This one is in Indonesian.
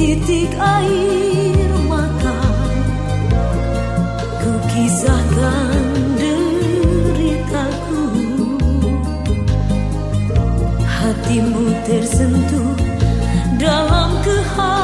titik air mata. Ku kisahkan deritaku. Hatimu tersentuh dalam keharusan.